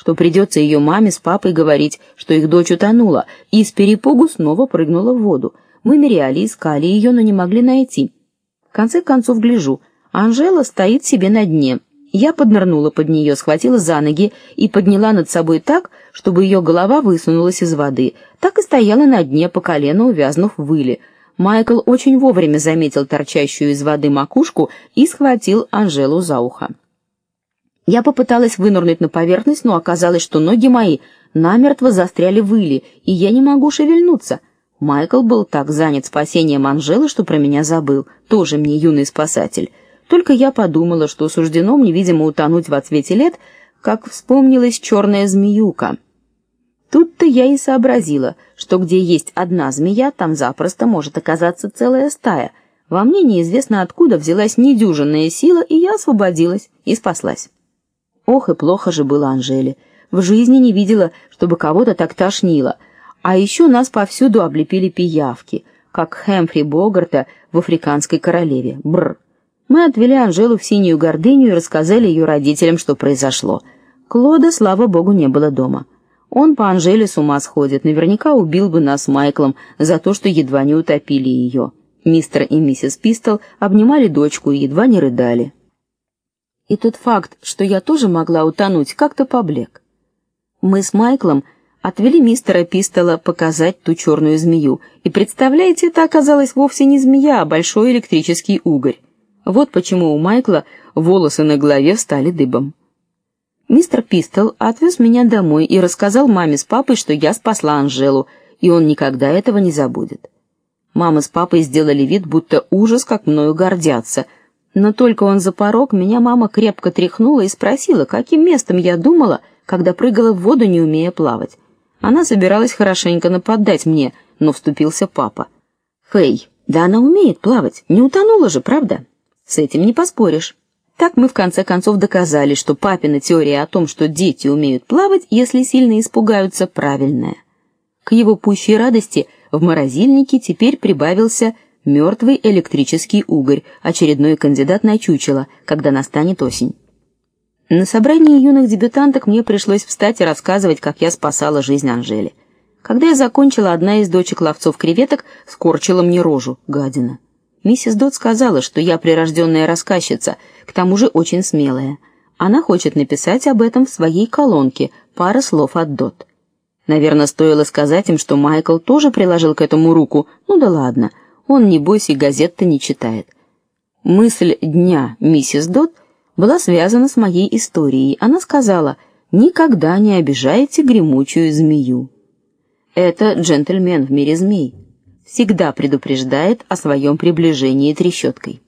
что придется ее маме с папой говорить, что их дочь утонула, и с перепугу снова прыгнула в воду. Мы ныряли, искали ее, но не могли найти. В конце концов гляжу, Анжела стоит себе на дне. Я поднырнула под нее, схватила за ноги и подняла над собой так, чтобы ее голова высунулась из воды. Так и стояла на дне по колено, увязнув в выле. Майкл очень вовремя заметил торчащую из воды макушку и схватил Анжелу за ухо. Я попыталась вынырнуть на поверхность, но оказалось, что ноги мои намертво застряли в выле, и я не могу шевельнуться. Майкл был так занят спасением Анжелы, что про меня забыл. Тоже мне юный спасатель. Только я подумала, что суждено мне, видимо, утонуть в отсвете лет, как вспомнилась черная змеюка. Тут-то я и сообразила, что где есть одна змея, там запросто может оказаться целая стая. Во мне неизвестно откуда взялась недюжинная сила, и я освободилась и спаслась. Ох, и плохо же было Анжеле. В жизни не видела, чтобы кого-то так тошнило. А еще нас повсюду облепили пиявки, как Хэмфри Богарта в африканской королеве. Бр. Мы отвели Анжелу в синюю гордыню и рассказали ее родителям, что произошло. Клода, слава богу, не было дома. Он по Анжеле с ума сходит, наверняка убил бы нас с Майклом за то, что едва не утопили ее. Мистер и миссис Пистол обнимали дочку и едва не рыдали. И тот факт, что я тоже могла утонуть, как-то поблек. Мы с Майклом отвели мистера Пистола показать ту черную змею, и представляете, это оказалась вовсе не змея, а большой электрический угорь. Вот почему у Майкла волосы на голове стали дыбом. Мистер Пистол отвез меня домой и рассказал маме с папой, что я спасла Анжелу, и он никогда этого не забудет. Мама с папой сделали вид, будто ужас как мною гордятся. Но только он за порог, меня мама крепко тряхнула и спросила, каким местом я думала, когда прыгала в воду, не умея плавать. Она собиралась хорошенько нападать мне, но вступился папа. Фэй, да она умеет плавать, не утонула же, правда? С этим не поспоришь. Так мы в конце концов доказали, что папина теория о том, что дети умеют плавать, если сильно испугаются, правильная. К его пущей радости в морозильнике теперь прибавился мертвый электрический угорь, очередной кандидат на чучело, когда настанет осень. На собрании юных дебютанток мне пришлось встать и рассказывать, как я спасала жизнь Анжели. Когда я закончила, одна из дочек ловцов креветок скорчила мне рожу, гадина. Миссис Дот сказала, что я прирожденная рассказчица, к тому же очень смелая. Она хочет написать об этом в своей колонке. Пара слов от Дот. Наверное, стоило сказать им, что Майкл тоже приложил к этому руку. Ну да ладно, он не бойся газет-то не читает. Мысль дня миссис Дот была связана с моей историей. Она сказала: "Никогда не обижайте гремучую змею". Это джентльмен в мире змей всегда предупреждает о своем приближении трещоткой.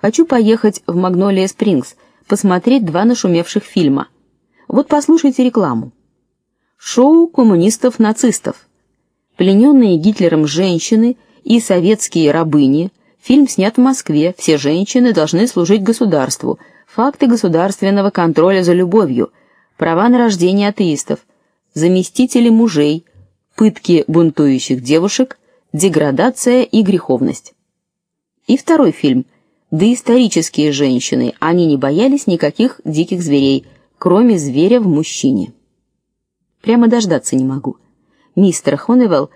Хочу поехать в Магнолия Спрингс, посмотреть два нашумевших фильма. Вот послушайте рекламу. Шоу коммунистов-нацистов. Плененные Гитлером женщины и советские рабыни. Фильм снят в Москве. Все женщины должны служить государству. Факты государственного контроля за любовью. Права на рождение атеистов. Заместители мужей. Пытки бунтующих девушек деградация и греховность. И второй фильм Доисторические женщины. Они не боялись никаких диких зверей, кроме зверя в мужчине. Прямо дождаться не могу. Мистер Хоневелл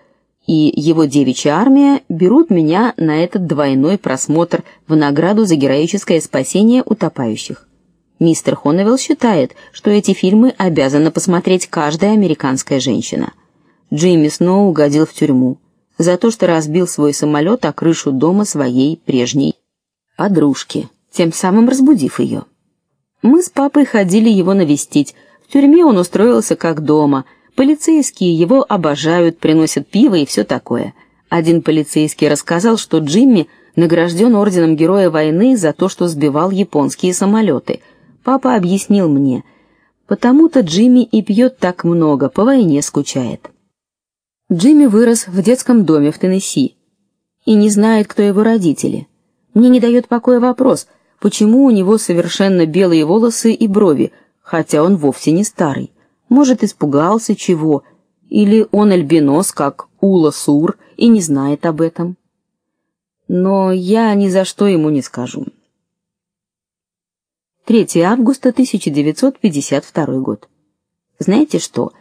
и его девичья армия берут меня на этот двойной просмотр в награду за героическое спасение утопающих. Мистер Хоневелл считает, что эти фильмы обязана посмотреть каждая американская женщина. Джимми Сноу угодил в тюрьму за то, что разбил свой самолет о крышу дома своей прежней подружки, тем самым разбудив ее. Мы с папой ходили его навестить. В тюрьме он устроился как дома. Полицейские его обожают, приносят пиво и все такое. Один полицейский рассказал, что Джимми награжден орденом Героя войны за то, что сбивал японские самолеты. Папа объяснил мне: "Потому-то Джимми и пьет так много, по войне скучает". Джимми вырос в детском доме в Теннесси и не знает, кто его родители. Мне не дает покоя вопрос, почему у него совершенно белые волосы и брови, хотя он вовсе не старый. Может, испугался чего, или он альбинос, как Ула Сур, и не знает об этом. Но я ни за что ему не скажу. 3 августа 1952 год. Знаете что?